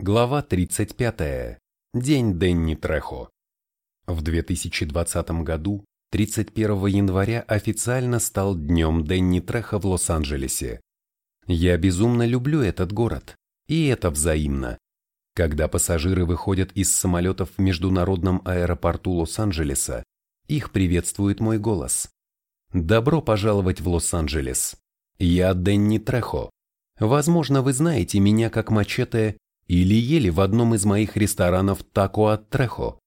Глава 35. День Денни Трехо. В 2020 году, 31 января официально стал днем Денни Трехо в Лос-Анджелесе. Я безумно люблю этот город, и это взаимно. Когда пассажиры выходят из самолетов в международном аэропорту Лос-Анджелеса, их приветствует мой голос. Добро пожаловать в Лос-Анджелес. Я Денни Трехо. Возможно, вы знаете меня как Мачете или ели в одном из моих ресторанов тако от Трехо.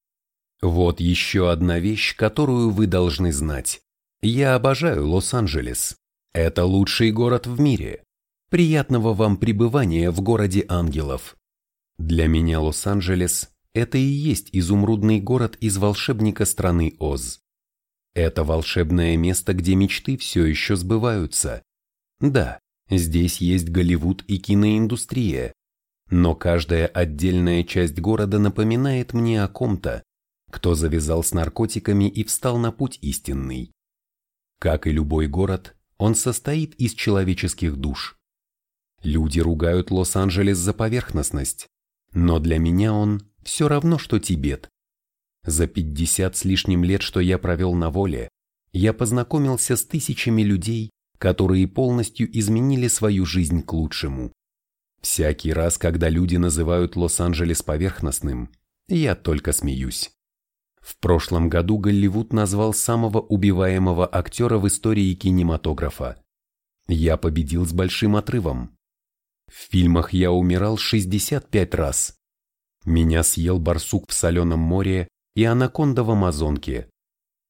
Вот еще одна вещь, которую вы должны знать. Я обожаю Лос-Анджелес. Это лучший город в мире. Приятного вам пребывания в городе ангелов. Для меня Лос-Анджелес – это и есть изумрудный город из волшебника страны Оз. Это волшебное место, где мечты все еще сбываются. Да, здесь есть Голливуд и киноиндустрия, но каждая отдельная часть города напоминает мне о ком-то, кто завязал с наркотиками и встал на путь истинный. Как и любой город, он состоит из человеческих душ. Люди ругают Лос-Анджелес за поверхностность, но для меня он все равно, что Тибет. За 50 с лишним лет, что я провел на воле, я познакомился с тысячами людей, которые полностью изменили свою жизнь к лучшему. Всякий раз, когда люди называют Лос-Анджелес поверхностным, я только смеюсь. В прошлом году Голливуд назвал самого убиваемого актера в истории кинематографа. Я победил с большим отрывом. В фильмах я умирал 65 раз. Меня съел барсук в соленом море и анаконда в Амазонке.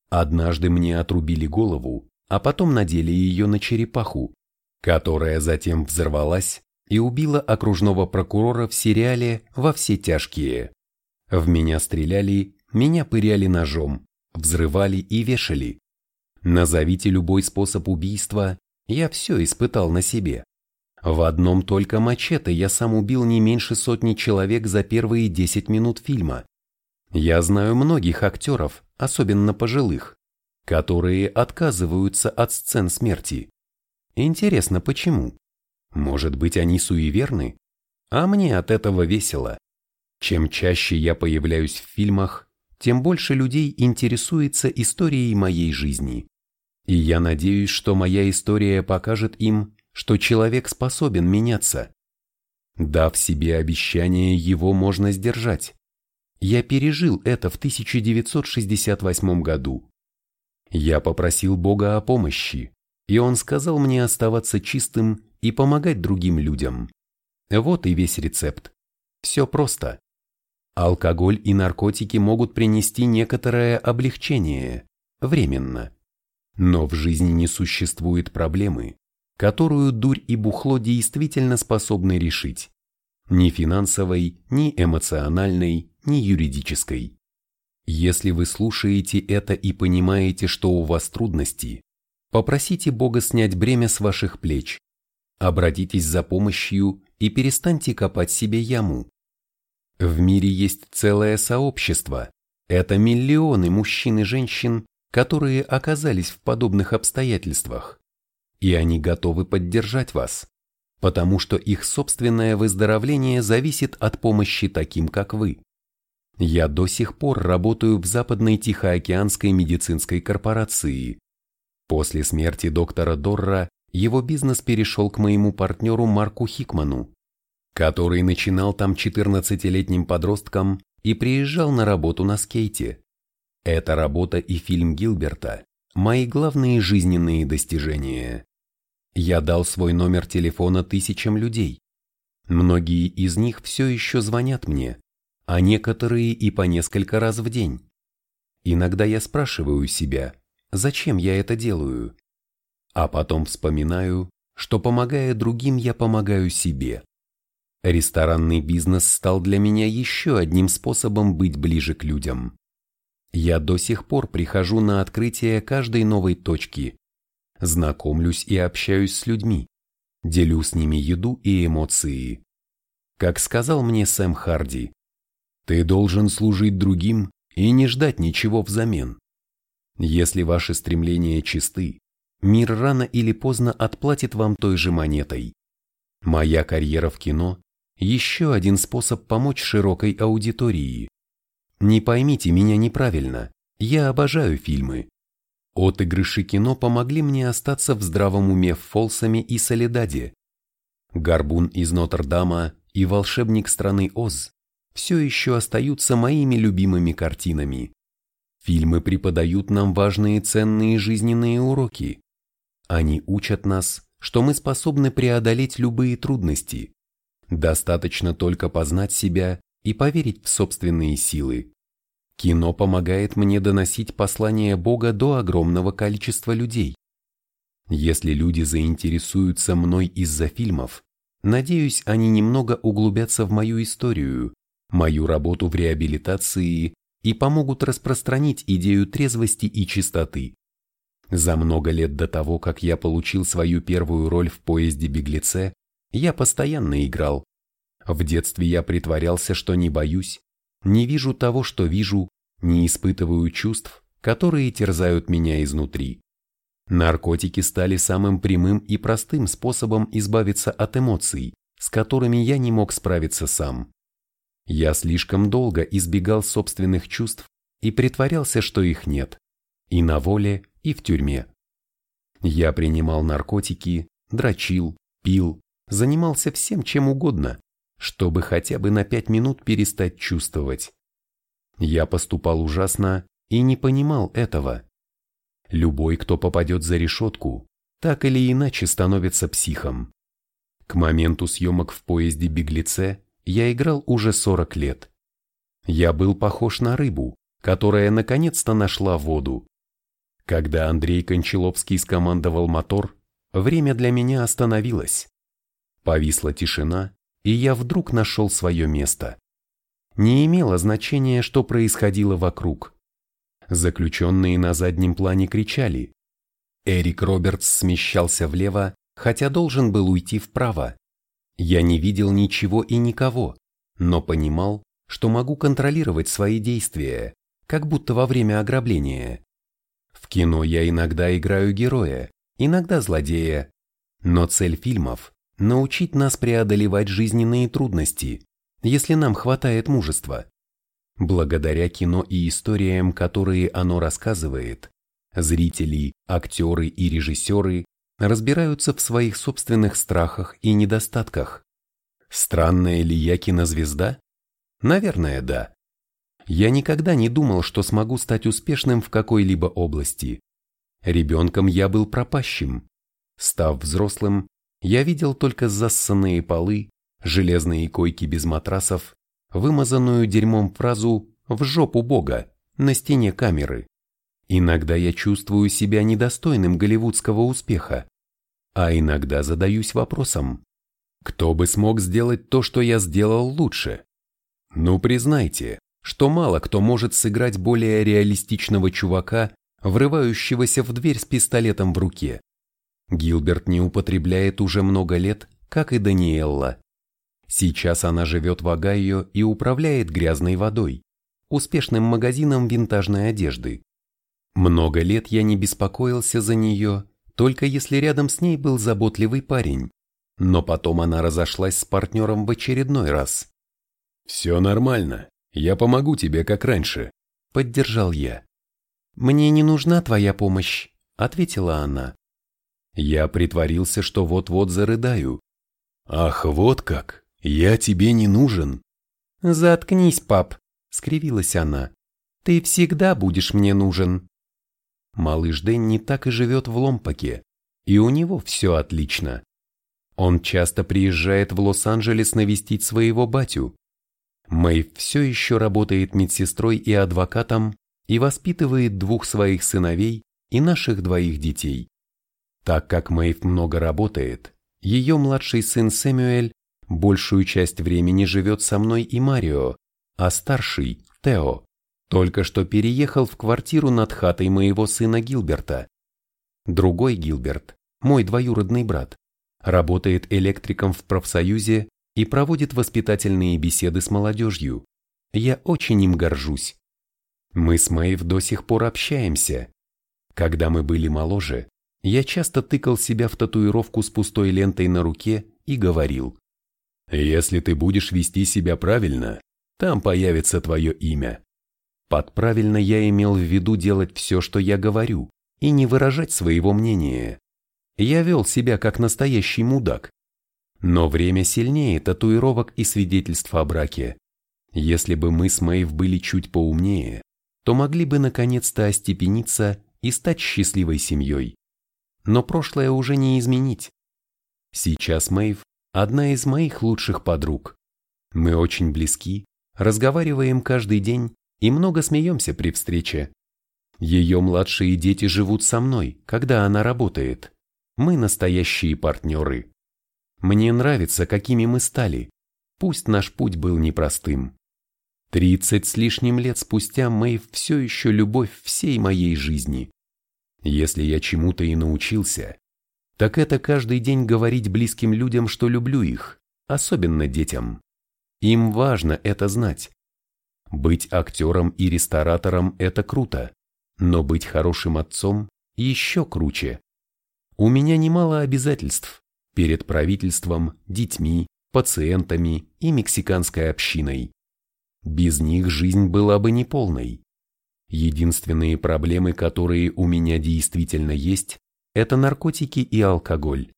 Однажды мне отрубили голову, а потом надели ее на черепаху, которая затем взорвалась и убила окружного прокурора в сериале «Во все тяжкие». В меня стреляли, меня пыряли ножом, взрывали и вешали. Назовите любой способ убийства, я все испытал на себе. В одном только мачете я сам убил не меньше сотни человек за первые 10 минут фильма. Я знаю многих актеров, особенно пожилых, которые отказываются от сцен смерти. Интересно, почему? Может быть, они суеверны? А мне от этого весело. Чем чаще я появляюсь в фильмах, тем больше людей интересуется историей моей жизни. И я надеюсь, что моя история покажет им, что человек способен меняться. Дав себе обещание, его можно сдержать. Я пережил это в 1968 году. Я попросил Бога о помощи, и Он сказал мне оставаться чистым и помогать другим людям. Вот и весь рецепт. Все просто. Алкоголь и наркотики могут принести некоторое облегчение, временно. Но в жизни не существует проблемы, которую дурь и бухло действительно способны решить. Ни финансовой, ни эмоциональной, ни юридической. Если вы слушаете это и понимаете, что у вас трудности, попросите Бога снять бремя с ваших плеч Обратитесь за помощью и перестаньте копать себе яму. В мире есть целое сообщество. Это миллионы мужчин и женщин, которые оказались в подобных обстоятельствах. И они готовы поддержать вас, потому что их собственное выздоровление зависит от помощи таким, как вы. Я до сих пор работаю в Западной Тихоокеанской медицинской корпорации. После смерти доктора Дорра его бизнес перешел к моему партнеру Марку Хикману, который начинал там 14-летним подростком и приезжал на работу на скейте. Эта работа и фильм Гилберта – мои главные жизненные достижения. Я дал свой номер телефона тысячам людей. Многие из них все еще звонят мне, а некоторые и по несколько раз в день. Иногда я спрашиваю себя, зачем я это делаю? А потом вспоминаю, что помогая другим, я помогаю себе. Ресторанный бизнес стал для меня еще одним способом быть ближе к людям. Я до сих пор прихожу на открытие каждой новой точки, знакомлюсь и общаюсь с людьми, делю с ними еду и эмоции. Как сказал мне Сэм Харди, ты должен служить другим и не ждать ничего взамен. Если ваши стремления чисты, мир рано или поздно отплатит вам той же монетой. Моя карьера в кино еще один способ помочь широкой аудитории. Не поймите меня неправильно, я обожаю фильмы. Отыгрыши кино помогли мне остаться в здравом уме в Фолсами и Солидаде. Горбун из Нотр-Дама и волшебник страны Оз все еще остаются моими любимыми картинами. Фильмы преподают нам важные ценные жизненные уроки. Они учат нас, что мы способны преодолеть любые трудности. Достаточно только познать себя и поверить в собственные силы. Кино помогает мне доносить послание Бога до огромного количества людей. Если люди заинтересуются мной из-за фильмов, надеюсь, они немного углубятся в мою историю, мою работу в реабилитации и помогут распространить идею трезвости и чистоты. За много лет до того, как я получил свою первую роль в поезде «Беглеце», я постоянно играл. В детстве я притворялся, что не боюсь, не вижу того, что вижу, не испытываю чувств, которые терзают меня изнутри. Наркотики стали самым прямым и простым способом избавиться от эмоций, с которыми я не мог справиться сам. Я слишком долго избегал собственных чувств и притворялся, что их нет, и на воле, и в тюрьме. Я принимал наркотики, дрочил, пил, занимался всем чем угодно, чтобы хотя бы на пять минут перестать чувствовать. Я поступал ужасно и не понимал этого. Любой, кто попадет за решетку, так или иначе становится психом. К моменту съемок в поезде «Беглеце» я играл уже 40 лет. Я был похож на рыбу, которая наконец-то нашла воду. Когда Андрей Кончаловский скомандовал мотор, время для меня остановилось. Повисла тишина, и я вдруг нашел свое место. Не имело значения, что происходило вокруг. Заключенные на заднем плане кричали. Эрик Робертс смещался влево, хотя должен был уйти вправо. Я не видел ничего и никого, но понимал, что могу контролировать свои действия, как будто во время ограбления. Кино я иногда играю героя, иногда злодея, но цель фильмов – научить нас преодолевать жизненные трудности, если нам хватает мужества. Благодаря кино и историям, которые оно рассказывает, зрители, актеры и режиссеры разбираются в своих собственных страхах и недостатках. Странная ли я кинозвезда? Наверное, да. Я никогда не думал, что смогу стать успешным в какой-либо области. Ребенком я был пропащим. Став взрослым, я видел только зассанные полы, железные койки без матрасов, вымазанную дерьмом фразу «в жопу Бога» на стене камеры. Иногда я чувствую себя недостойным голливудского успеха, а иногда задаюсь вопросом, кто бы смог сделать то, что я сделал лучше? Ну признайте, что мало кто может сыграть более реалистичного чувака, врывающегося в дверь с пистолетом в руке. Гилберт не употребляет уже много лет, как и Даниэлла. Сейчас она живет в Огайо и управляет грязной водой, успешным магазином винтажной одежды. Много лет я не беспокоился за нее только если рядом с ней был заботливый парень. Но потом она разошлась с партнером в очередной раз. «Все нормально, я помогу тебе, как раньше», — поддержал я. «Мне не нужна твоя помощь», — ответила она. Я притворился, что вот-вот зарыдаю. «Ах, вот как! Я тебе не нужен!» «Заткнись, пап!» — скривилась она. «Ты всегда будешь мне нужен!» Малыш Дэнни так и живет в Ломпаке, и у него все отлично. Он часто приезжает в Лос-Анджелес навестить своего батю. Мэйв все еще работает медсестрой и адвокатом и воспитывает двух своих сыновей и наших двоих детей. Так как Мэйв много работает, ее младший сын Сэмюэль большую часть времени живет со мной и Марио, а старший, Тео, только что переехал в квартиру над хатой моего сына Гилберта. Другой Гилберт, мой двоюродный брат, работает электриком в профсоюзе и проводит воспитательные беседы с молодежью. Я очень им горжусь. Мы с Мэйв до сих пор общаемся. Когда мы были моложе, я часто тыкал себя в татуировку с пустой лентой на руке и говорил, Если ты будешь вести себя правильно, там появится твое имя. Под правильно я имел в виду делать все, что я говорю, и не выражать своего мнения. Я вел себя как настоящий мудак. Но время сильнее татуировок и свидетельств о браке. Если бы мы с Мэйв были чуть поумнее, то могли бы наконец-то остепениться и стать счастливой семьей. Но прошлое уже не изменить. Сейчас Мэйв – одна из моих лучших подруг. Мы очень близки, разговариваем каждый день и много смеемся при встрече. Ее младшие дети живут со мной, когда она работает. Мы настоящие партнеры. Мне нравится, какими мы стали. Пусть наш путь был непростым. Тридцать с лишним лет спустя Мэйв все еще любовь всей моей жизни. Если я чему-то и научился, так это каждый день говорить близким людям, что люблю их, особенно детям. Им важно это знать. Быть актером и ресторатором – это круто, но быть хорошим отцом еще круче. У меня немало обязательств перед правительством, детьми, пациентами и мексиканской общиной. Без них жизнь была бы неполной. Единственные проблемы, которые у меня действительно есть, это наркотики и алкоголь.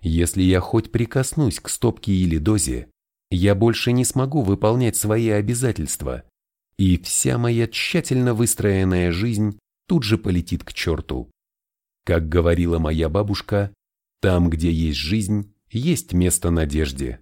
Если я хоть прикоснусь к стопке или дозе, я больше не смогу выполнять свои обязательства, и вся моя тщательно выстроенная жизнь тут же полетит к черту. Как говорила моя бабушка, там, где есть жизнь, есть место надежде.